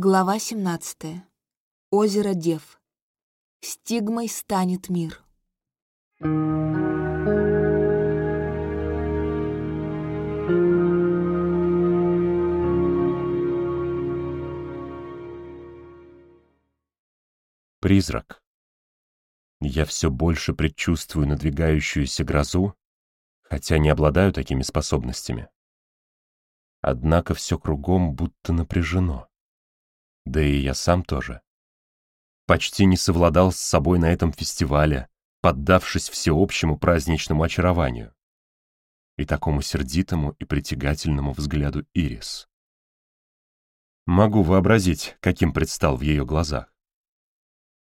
Глава 17. Озеро Дев. Стигмой станет мир. Призрак. Я все больше предчувствую надвигающуюся грозу, хотя не обладаю такими способностями. Однако все кругом будто напряжено да и я сам тоже. Почти не совладал с собой на этом фестивале, поддавшись всеобщему праздничному очарованию и такому сердитому и притягательному взгляду Ирис. Могу вообразить, каким предстал в ее глазах.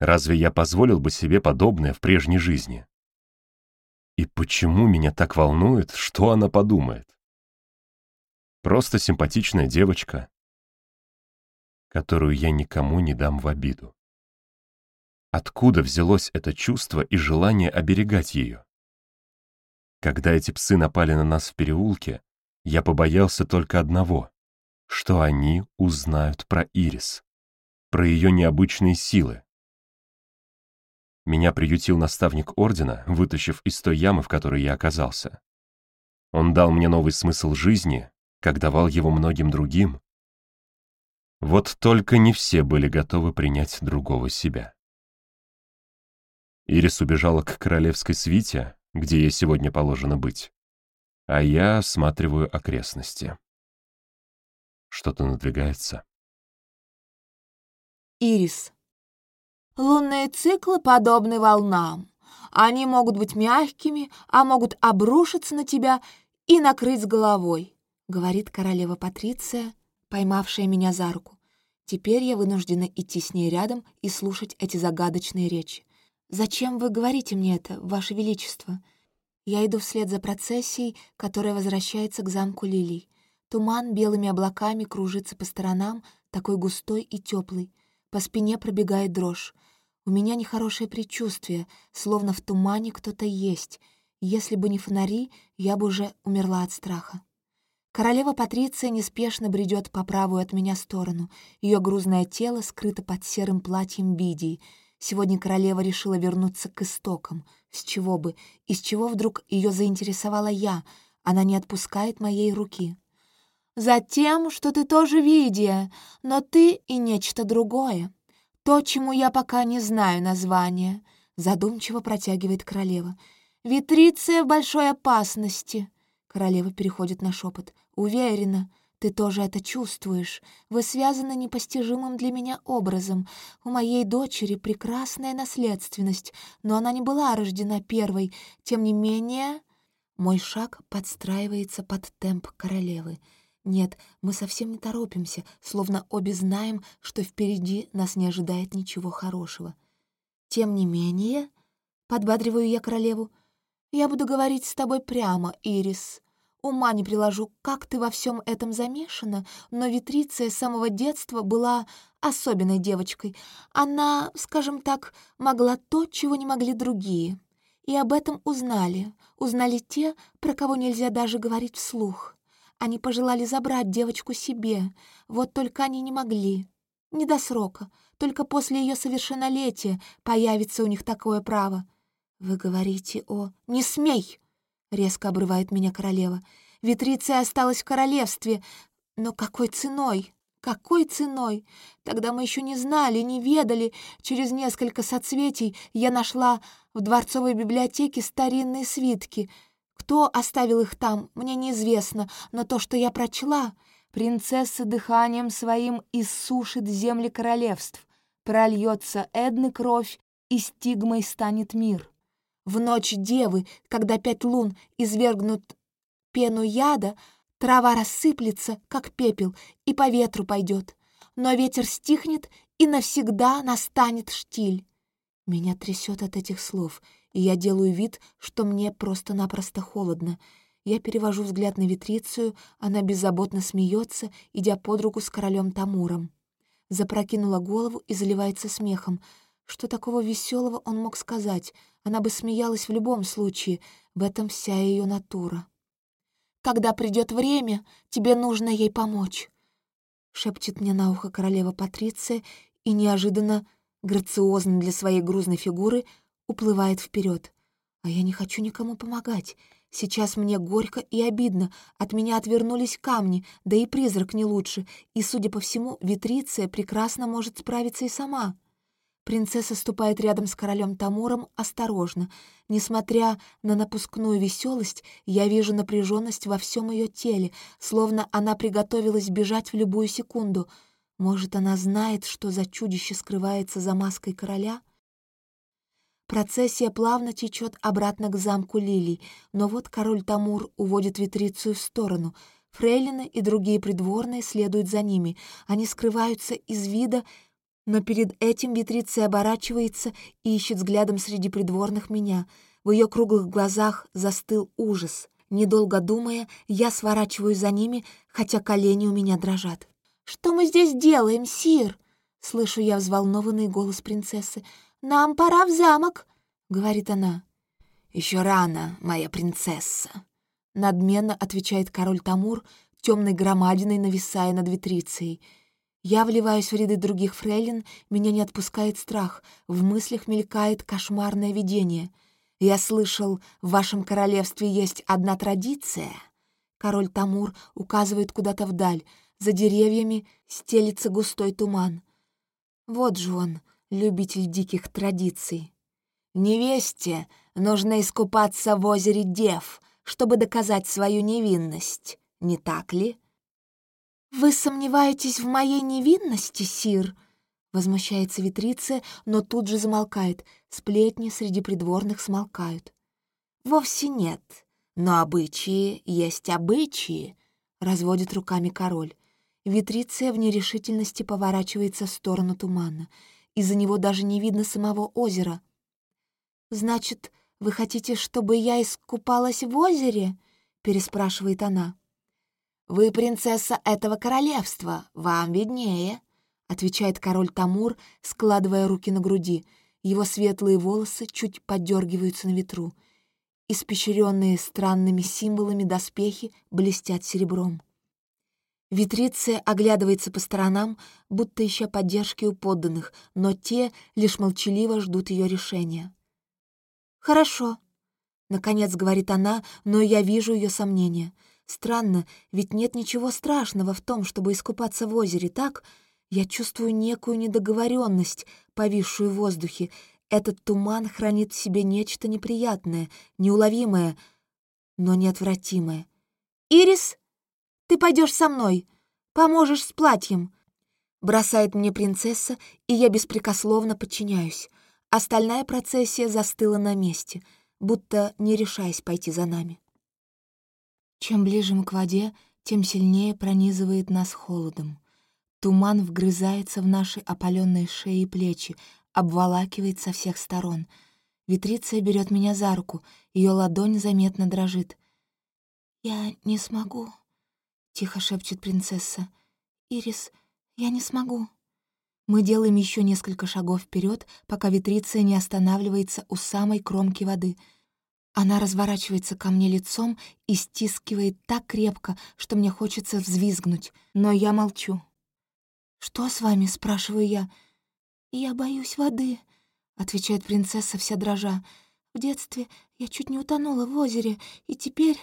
Разве я позволил бы себе подобное в прежней жизни? И почему меня так волнует, что она подумает? Просто симпатичная девочка, которую я никому не дам в обиду. Откуда взялось это чувство и желание оберегать ее? Когда эти псы напали на нас в переулке, я побоялся только одного, что они узнают про Ирис, про ее необычные силы. Меня приютил наставник Ордена, вытащив из той ямы, в которой я оказался. Он дал мне новый смысл жизни, как давал его многим другим, вот только не все были готовы принять другого себя. Ирис убежала к королевской свите, где ей сегодня положено быть, а я осматриваю окрестности. Что-то надвигается. Ирис. Лунные циклы подобны волнам. Они могут быть мягкими, а могут обрушиться на тебя и накрыть с головой, говорит королева Патриция, поймавшая меня за руку. Теперь я вынуждена идти с ней рядом и слушать эти загадочные речи. «Зачем вы говорите мне это, Ваше Величество?» Я иду вслед за процессией, которая возвращается к замку Лилий. Туман белыми облаками кружится по сторонам, такой густой и теплый. По спине пробегает дрожь. У меня нехорошее предчувствие, словно в тумане кто-то есть. Если бы не фонари, я бы уже умерла от страха. Королева Патриция неспешно бредет по правую от меня сторону. Ее грузное тело скрыто под серым платьем Бидии. Сегодня королева решила вернуться к истокам. С чего бы? Из чего вдруг ее заинтересовала я? Она не отпускает моей руки. «Затем, что ты тоже Видия, но ты и нечто другое. То, чему я пока не знаю названия», — задумчиво протягивает королева. «Витриция в большой опасности». Королева переходит на шепот. «Уверена, ты тоже это чувствуешь. Вы связаны непостижимым для меня образом. У моей дочери прекрасная наследственность, но она не была рождена первой. Тем не менее...» Мой шаг подстраивается под темп королевы. Нет, мы совсем не торопимся, словно обе знаем, что впереди нас не ожидает ничего хорошего. «Тем не менее...» — подбадриваю я королеву — я буду говорить с тобой прямо, Ирис. Ума не приложу, как ты во всем этом замешана, но Витриция с самого детства была особенной девочкой. Она, скажем так, могла то, чего не могли другие. И об этом узнали. Узнали те, про кого нельзя даже говорить вслух. Они пожелали забрать девочку себе, вот только они не могли. Не до срока, только после ее совершеннолетия появится у них такое право. «Вы говорите о...» «Не смей!» — резко обрывает меня королева. «Витриция осталась в королевстве, но какой ценой? Какой ценой? Тогда мы еще не знали, не ведали. Через несколько соцветий я нашла в дворцовой библиотеке старинные свитки. Кто оставил их там, мне неизвестно, но то, что я прочла, принцесса дыханием своим иссушит земли королевств. Прольется Эдны кровь, и стигмой станет мир. В ночь девы, когда пять лун извергнут пену яда, трава рассыплется, как пепел, и по ветру пойдет. Но ветер стихнет, и навсегда настанет штиль. Меня трясет от этих слов, и я делаю вид, что мне просто-напросто холодно. Я перевожу взгляд на Витрицию, она беззаботно смеется, идя под руку с королем Тамуром. Запрокинула голову и заливается смехом — что такого веселого он мог сказать? Она бы смеялась в любом случае, в этом вся ее натура. «Когда придет время, тебе нужно ей помочь». шепчет мне на ухо королева Патриция и неожиданно, грациозно для своей грузной фигуры, уплывает вперед. А я не хочу никому помогать. Сейчас мне горько и обидно. От меня отвернулись камни, да и призрак не лучше. И, судя по всему, Витриция прекрасно может справиться и сама. Принцесса ступает рядом с королем Тамуром осторожно. Несмотря на напускную веселость, я вижу напряженность во всем ее теле, словно она приготовилась бежать в любую секунду. Может, она знает, что за чудище скрывается за маской короля? Процессия плавно течет обратно к замку Лилий, но вот король Тамур уводит Витрицию в сторону. Фрейлины и другие придворные следуют за ними. Они скрываются из вида, но перед этим Бетриция оборачивается и ищет взглядом среди придворных меня. В ее круглых глазах застыл ужас. Недолго думая, я сворачиваю за ними, хотя колени у меня дрожат. «Что мы здесь делаем, сир?» Слышу я взволнованный голос принцессы. «Нам пора в замок», — говорит она. Еще рано, моя принцесса», — надменно отвечает король Тамур, темной громадиной нависая над Витрицией — я вливаюсь в ряды других фрейлин, меня не отпускает страх, в мыслях мелькает кошмарное видение. Я слышал, в вашем королевстве есть одна традиция. Король Тамур указывает куда-то вдаль, за деревьями стелится густой туман. Вот же он, любитель диких традиций. Невесте нужно искупаться в озере Дев, чтобы доказать свою невинность, не так ли? «Вы сомневаетесь в моей невинности, сир?» Возмущается Витриция, но тут же замолкает. Сплетни среди придворных смолкают. «Вовсе нет. Но обычаи есть обычаи», — разводит руками король. Витриция в нерешительности поворачивается в сторону тумана. Из-за него даже не видно самого озера. «Значит, вы хотите, чтобы я искупалась в озере?» — переспрашивает она. «Вы принцесса этого королевства, вам виднее», — отвечает король Тамур, складывая руки на груди. Его светлые волосы чуть подергиваются на ветру. Испещренные странными символами доспехи блестят серебром. Витриция оглядывается по сторонам, будто ища поддержки у подданных, но те лишь молчаливо ждут ее решения. «Хорошо», — наконец говорит она, но я вижу ее сомнения — Странно, ведь нет ничего страшного в том, чтобы искупаться в озере, так? Я чувствую некую недоговоренность, повисшую в воздухе. Этот туман хранит в себе нечто неприятное, неуловимое, но неотвратимое. «Ирис, ты пойдешь со мной, поможешь с платьем», — бросает мне принцесса, и я беспрекословно подчиняюсь. Остальная процессия застыла на месте, будто не решаясь пойти за нами. Чем ближе мы к воде, тем сильнее пронизывает нас холодом. Туман вгрызается в наши опаленные шеи и плечи, обволакивает со всех сторон. Витриция берет меня за руку, ее ладонь заметно дрожит. «Я не смогу», — тихо шепчет принцесса. «Ирис, я не смогу». Мы делаем еще несколько шагов вперед, пока Витриция не останавливается у самой кромки воды — она разворачивается ко мне лицом и стискивает так крепко, что мне хочется взвизгнуть, но я молчу. «Что с вами?» — спрашиваю я. «Я боюсь воды», — отвечает принцесса вся дрожа. «В детстве я чуть не утонула в озере, и теперь...»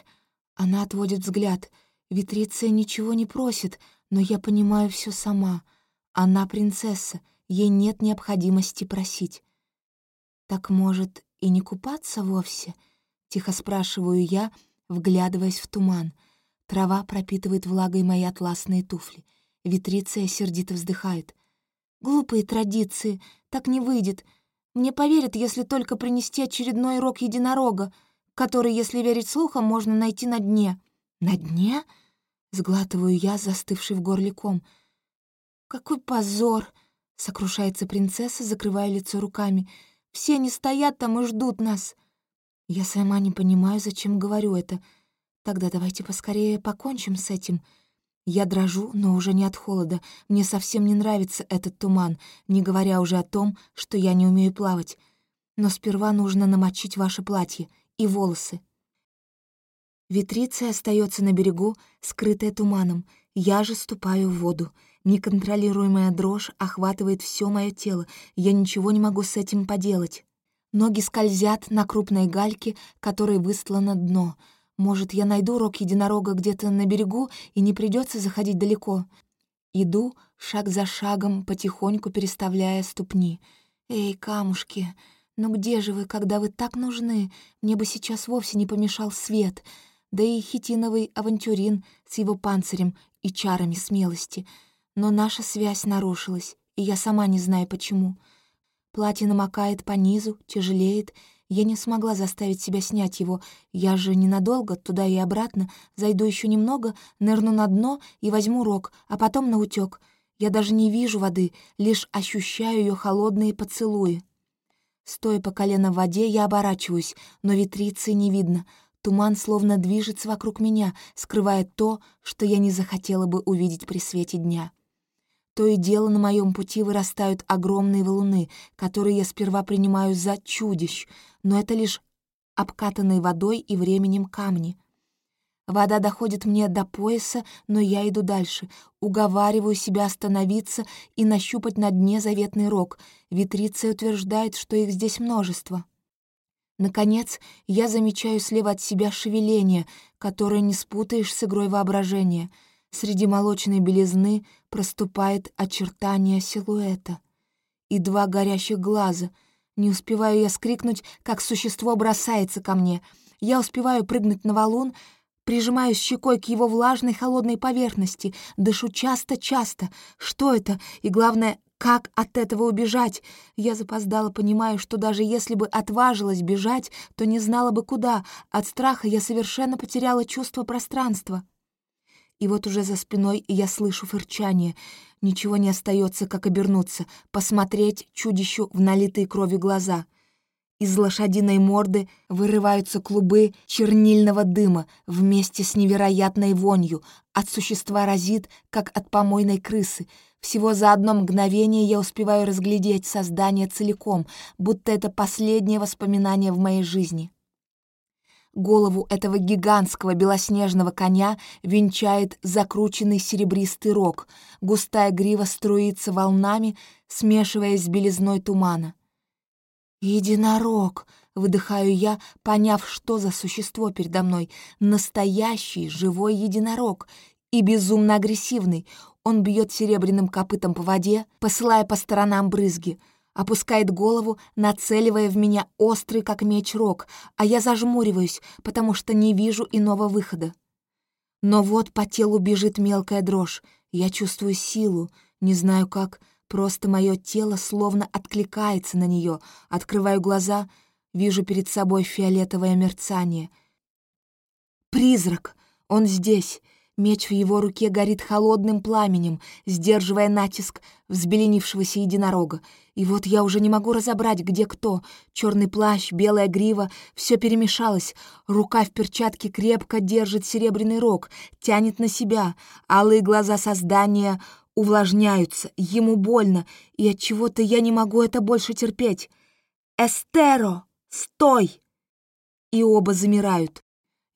Она отводит взгляд. Витриция ничего не просит, но я понимаю все сама. Она принцесса, ей нет необходимости просить. Так, может, и не купаться вовсе?» — тихо спрашиваю я, вглядываясь в туман. Трава пропитывает влагой мои атласные туфли. Витриция сердито вздыхает. «Глупые традиции, так не выйдет. Мне поверят, если только принести очередной рог единорога, который, если верить слухам, можно найти на дне». «На дне?» — сглатываю я, застывший в горле ком. «Какой позор!» — сокрушается принцесса, закрывая лицо руками. «Все они стоят там и ждут нас». Я сама не понимаю, зачем говорю это. Тогда давайте поскорее покончим с этим. Я дрожу, но уже не от холода. Мне совсем не нравится этот туман, не говоря уже о том, что я не умею плавать. Но сперва нужно намочить ваше платье и волосы. Витриция остается на берегу, скрытая туманом. Я же ступаю в воду. Неконтролируемая дрожь охватывает все мое тело, я ничего не могу с этим поделать. Ноги скользят на крупной гальке, которой выстлано дно. Может, я найду рог единорога где-то на берегу и не придется заходить далеко. Иду шаг за шагом, потихоньку переставляя ступни. «Эй, камушки, ну где же вы, когда вы так нужны? Мне бы сейчас вовсе не помешал свет. Да и хитиновый авантюрин с его панцирем и чарами смелости. Но наша связь нарушилась, и я сама не знаю почему». Платье намокает по низу, тяжелеет. Я не смогла заставить себя снять его. Я же ненадолго, туда и обратно. Зайду еще немного, нырну на дно и возьму рог, а потом на утёк. Я даже не вижу воды, лишь ощущаю ее холодные поцелуи. Стоя по колено в воде, я оборачиваюсь, но ветрицы не видно. Туман словно движется вокруг меня, скрывая то, что я не захотела бы увидеть при свете дня. То и дело на моем пути вырастают огромные валуны, которые я сперва принимаю за чудищ, но это лишь обкатанные водой и временем камни. Вода доходит мне до пояса, но я иду дальше, уговариваю себя остановиться и нащупать на дне заветный рог. Витриция утверждает, что их здесь множество. Наконец, я замечаю слева от себя шевеление, которое не спутаешь с игрой воображения — Среди молочной белизны проступает очертание силуэта. И два горящих глаза. Не успеваю я скрикнуть, как существо бросается ко мне. Я успеваю прыгнуть на валун, прижимаюсь щекой к его влажной холодной поверхности, дышу часто-часто. Что это? И главное, как от этого убежать? Я запоздала, понимаю, что даже если бы отважилась бежать, то не знала бы куда. От страха я совершенно потеряла чувство пространства. И вот уже за спиной я слышу фырчание. Ничего не остается, как обернуться, посмотреть чудищу в налитые кровью глаза. Из лошадиной морды вырываются клубы чернильного дыма вместе с невероятной вонью. От существа разит, как от помойной крысы. Всего за одно мгновение я успеваю разглядеть создание целиком, будто это последнее воспоминание в моей жизни. Голову этого гигантского белоснежного коня венчает закрученный серебристый рог. Густая грива струится волнами, смешиваясь с белизной тумана. «Единорог!» — выдыхаю я, поняв, что за существо передо мной. Настоящий живой единорог и безумно агрессивный. Он бьет серебряным копытом по воде, посылая по сторонам брызги — опускает голову, нацеливая в меня острый, как меч, рог, а я зажмуриваюсь, потому что не вижу иного выхода. Но вот по телу бежит мелкая дрожь, я чувствую силу, не знаю как, просто мое тело словно откликается на нее. Открываю глаза, вижу перед собой фиолетовое мерцание. «Призрак! Он здесь!» Меч в его руке горит холодным пламенем, сдерживая натиск взбеленившегося единорога. И вот я уже не могу разобрать, где кто. Черный плащ, белая грива — все перемешалось. Рука в перчатке крепко держит серебряный рог, тянет на себя. Алые глаза создания увлажняются, ему больно, и от чего то я не могу это больше терпеть. «Эстеро! Стой!» И оба замирают.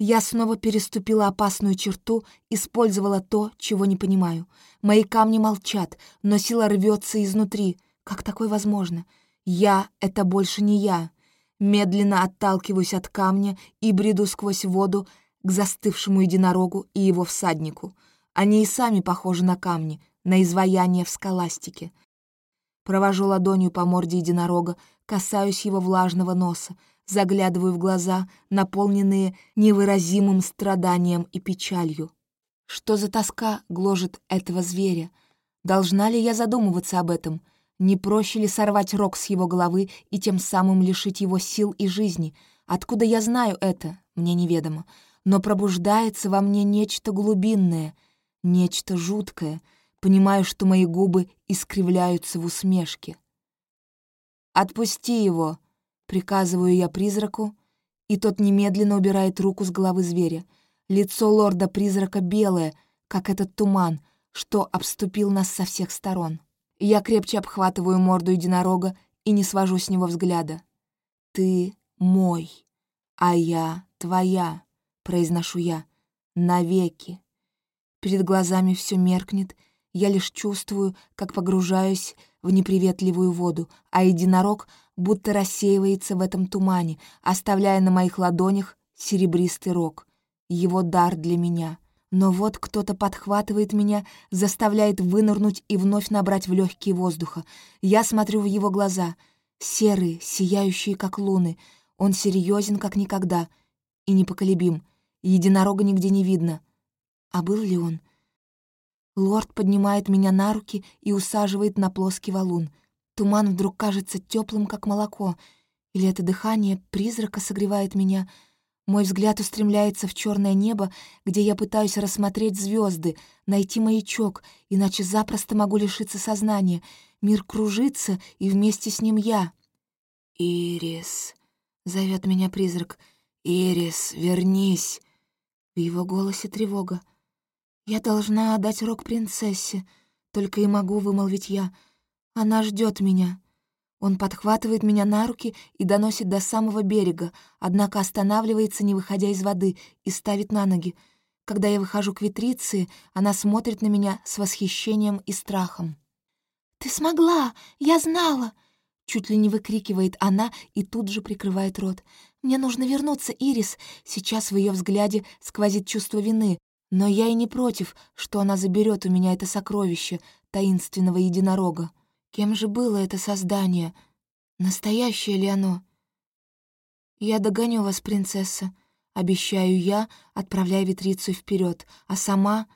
Я снова переступила опасную черту, использовала то, чего не понимаю. Мои камни молчат, но сила рвется изнутри. Как такое возможно? Я — это больше не я. Медленно отталкиваюсь от камня и бреду сквозь воду к застывшему единорогу и его всаднику. Они и сами похожи на камни, на изваяние в скаластике. Провожу ладонью по морде единорога, касаюсь его влажного носа, заглядываю в глаза, наполненные невыразимым страданием и печалью. Что за тоска гложет этого зверя? Должна ли я задумываться об этом? Не проще ли сорвать рог с его головы и тем самым лишить его сил и жизни? Откуда я знаю это, мне неведомо. Но пробуждается во мне нечто глубинное, нечто жуткое. Понимаю, что мои губы искривляются в усмешке. «Отпусти его!» Приказываю я призраку, и тот немедленно убирает руку с головы зверя. Лицо лорда-призрака белое, как этот туман, что обступил нас со всех сторон. Я крепче обхватываю морду единорога и не свожу с него взгляда. «Ты мой, а я твоя», — произношу я, — «навеки». Перед глазами все меркнет, Я лишь чувствую, как погружаюсь в неприветливую воду, а единорог будто рассеивается в этом тумане, оставляя на моих ладонях серебристый рог. Его дар для меня. Но вот кто-то подхватывает меня, заставляет вынырнуть и вновь набрать в легкие воздуха. Я смотрю в его глаза, серые, сияющие, как луны. Он серьезен, как никогда, и непоколебим. Единорога нигде не видно. А был ли он? Лорд поднимает меня на руки и усаживает на плоский валун. Туман вдруг кажется теплым, как молоко. Или это дыхание призрака согревает меня — мой взгляд устремляется в черное небо, где я пытаюсь рассмотреть звезды, найти маячок, иначе запросто могу лишиться сознания. Мир кружится, и вместе с ним я. «Ирис», — зовет меня призрак, — «Ирис, вернись». В его голосе тревога. «Я должна отдать рог принцессе», — только и могу вымолвить я. «Она ждет меня». Он подхватывает меня на руки и доносит до самого берега, однако останавливается, не выходя из воды, и ставит на ноги. Когда я выхожу к ветрице, она смотрит на меня с восхищением и страхом. «Ты смогла! Я знала!» Чуть ли не выкрикивает она и тут же прикрывает рот. «Мне нужно вернуться, Ирис!» Сейчас в ее взгляде сквозит чувство вины, но я и не против, что она заберет у меня это сокровище таинственного единорога. Кем же было это создание? Настоящее ли оно? «Я догоню вас, принцесса», — обещаю я, отправляя ветрицу вперед, а сама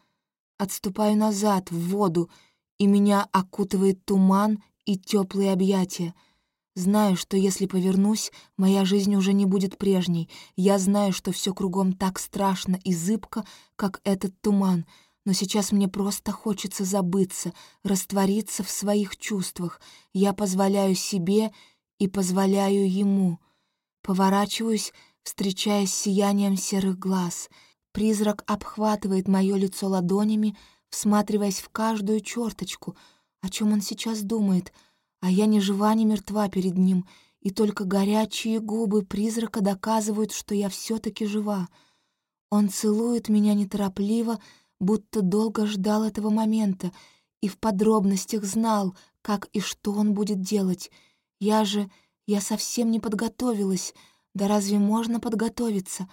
отступаю назад, в воду, и меня окутывает туман и теплые объятия. Знаю, что если повернусь, моя жизнь уже не будет прежней. Я знаю, что все кругом так страшно и зыбко, как этот туман — но сейчас мне просто хочется забыться, раствориться в своих чувствах. Я позволяю себе и позволяю ему. Поворачиваюсь, встречаясь с сиянием серых глаз. Призрак обхватывает мое лицо ладонями, всматриваясь в каждую черточку. О чем он сейчас думает? А я ни жива, ни мертва перед ним, и только горячие губы призрака доказывают, что я все таки жива. Он целует меня неторопливо, будто долго ждал этого момента и в подробностях знал, как и что он будет делать. Я же... я совсем не подготовилась. Да разве можно подготовиться?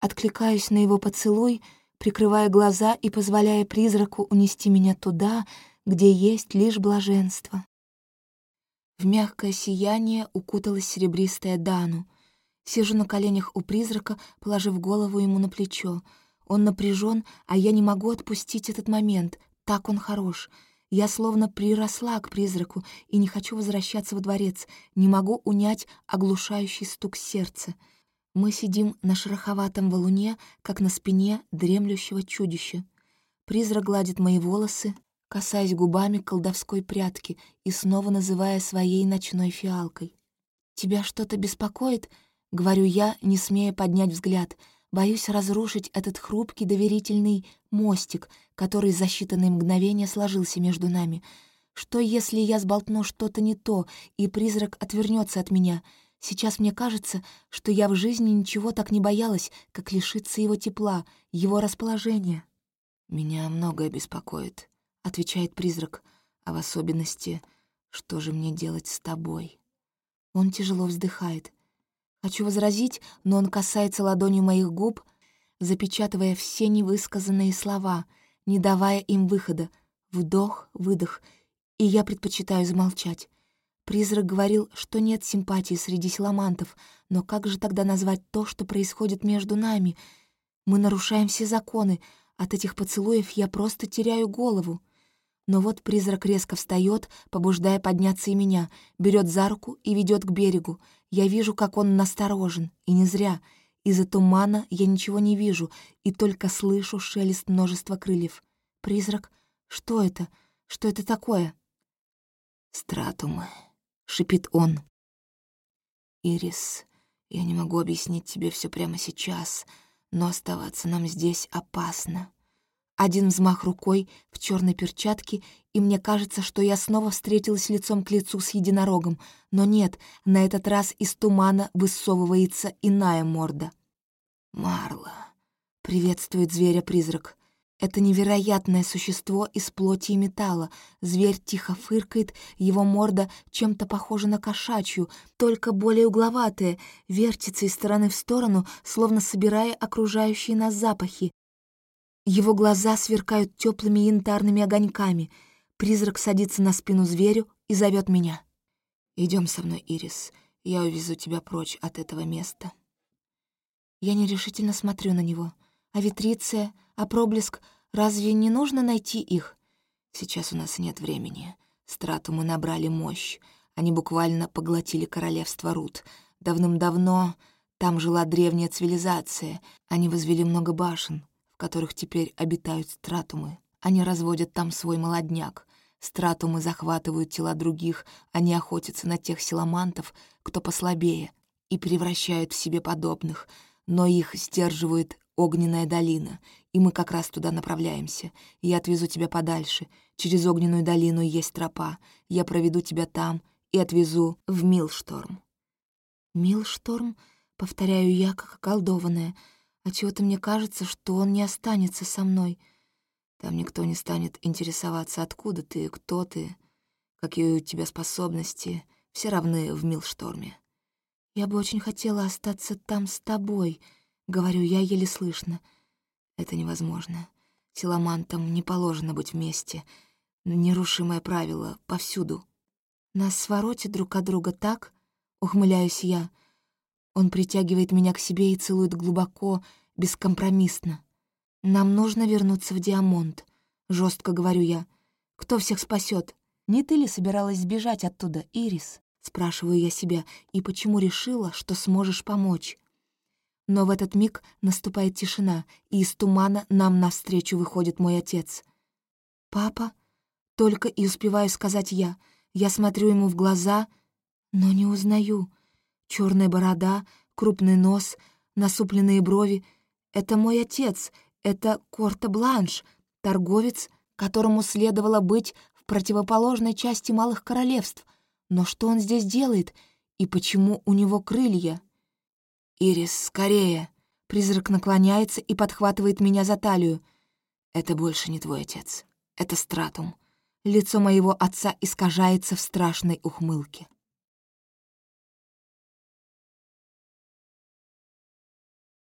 Откликаюсь на его поцелуй, прикрывая глаза и позволяя призраку унести меня туда, где есть лишь блаженство. В мягкое сияние укуталась серебристая Дану. Сижу на коленях у призрака, положив голову ему на плечо — он напряжен, а я не могу отпустить этот момент. Так он хорош. Я словно приросла к призраку и не хочу возвращаться во дворец. Не могу унять оглушающий стук сердца. Мы сидим на шероховатом валуне, как на спине дремлющего чудища. Призрак гладит мои волосы, касаясь губами колдовской прятки и снова называя своей ночной фиалкой. «Тебя что-то беспокоит?» — говорю я, не смея поднять взгляд — Боюсь разрушить этот хрупкий доверительный мостик, который за считанные мгновения сложился между нами. Что, если я сболтну что-то не то, и призрак отвернется от меня? Сейчас мне кажется, что я в жизни ничего так не боялась, как лишиться его тепла, его расположения. «Меня многое беспокоит», — отвечает призрак, «а в особенности, что же мне делать с тобой?» Он тяжело вздыхает. Хочу возразить, но он касается ладонью моих губ, запечатывая все невысказанные слова, не давая им выхода. Вдох, выдох, и я предпочитаю замолчать. Призрак говорил, что нет симпатии среди силамантов, но как же тогда назвать то, что происходит между нами? Мы нарушаем все законы, от этих поцелуев я просто теряю голову. Но вот призрак резко встает, побуждая подняться и меня, берет за руку и ведет к берегу. Я вижу, как он насторожен, и не зря. Из-за тумана я ничего не вижу и только слышу шелест множества крыльев. Призрак? Что это? Что это такое? «Стратумы», — шипит он. «Ирис, я не могу объяснить тебе все прямо сейчас, но оставаться нам здесь опасно. Один взмах рукой в черной перчатке, и мне кажется, что я снова встретилась лицом к лицу с единорогом. Но нет, на этот раз из тумана высовывается иная морда. «Марла», — приветствует зверя-призрак. Это невероятное существо из плоти и металла. Зверь тихо фыркает, его морда чем-то похожа на кошачью, только более угловатая, вертится из стороны в сторону, словно собирая окружающие нас запахи. Его глаза сверкают теплыми янтарными огоньками. Призрак садится на спину зверю и зовет меня. Идем со мной, Ирис. Я увезу тебя прочь от этого места. Я нерешительно смотрю на него. А витриция, а проблеск, разве не нужно найти их? Сейчас у нас нет времени. Страту мы набрали мощь. Они буквально поглотили королевство Рут. Давным-давно там жила древняя цивилизация. Они возвели много башен, в которых теперь обитают стратумы. Они разводят там свой молодняк. Стратумы захватывают тела других, они охотятся на тех силамантов, кто послабее, и превращают в себе подобных, но их сдерживает огненная долина, и мы как раз туда направляемся. Я отвезу тебя подальше. Через огненную долину есть тропа. Я проведу тебя там и отвезу в Милшторм. Милшторм? Повторяю я, как околдованная. А чего-то мне кажется, что он не останется со мной — там никто не станет интересоваться, откуда ты, кто ты, какие у тебя способности, все равны в Милшторме. Я бы очень хотела остаться там с тобой, говорю я еле слышно. Это невозможно. Силамантам не положено быть вместе. Нерушимое правило повсюду. Нас своротит друг от друга так, ухмыляюсь я. Он притягивает меня к себе и целует глубоко, бескомпромиссно. «Нам нужно вернуться в Диамонт», — жестко говорю я. «Кто всех спасет? Не ты ли собиралась сбежать оттуда, Ирис?» Спрашиваю я себя, и почему решила, что сможешь помочь? Но в этот миг наступает тишина, и из тумана нам навстречу выходит мой отец. «Папа?» Только и успеваю сказать я. Я смотрю ему в глаза, но не узнаю. Черная борода, крупный нос, насупленные брови — это мой отец, это Корта Бланш, торговец, которому следовало быть в противоположной части Малых Королевств. Но что он здесь делает и почему у него крылья? «Ирис, скорее!» Призрак наклоняется и подхватывает меня за талию. «Это больше не твой отец. Это Стратум». Лицо моего отца искажается в страшной ухмылке.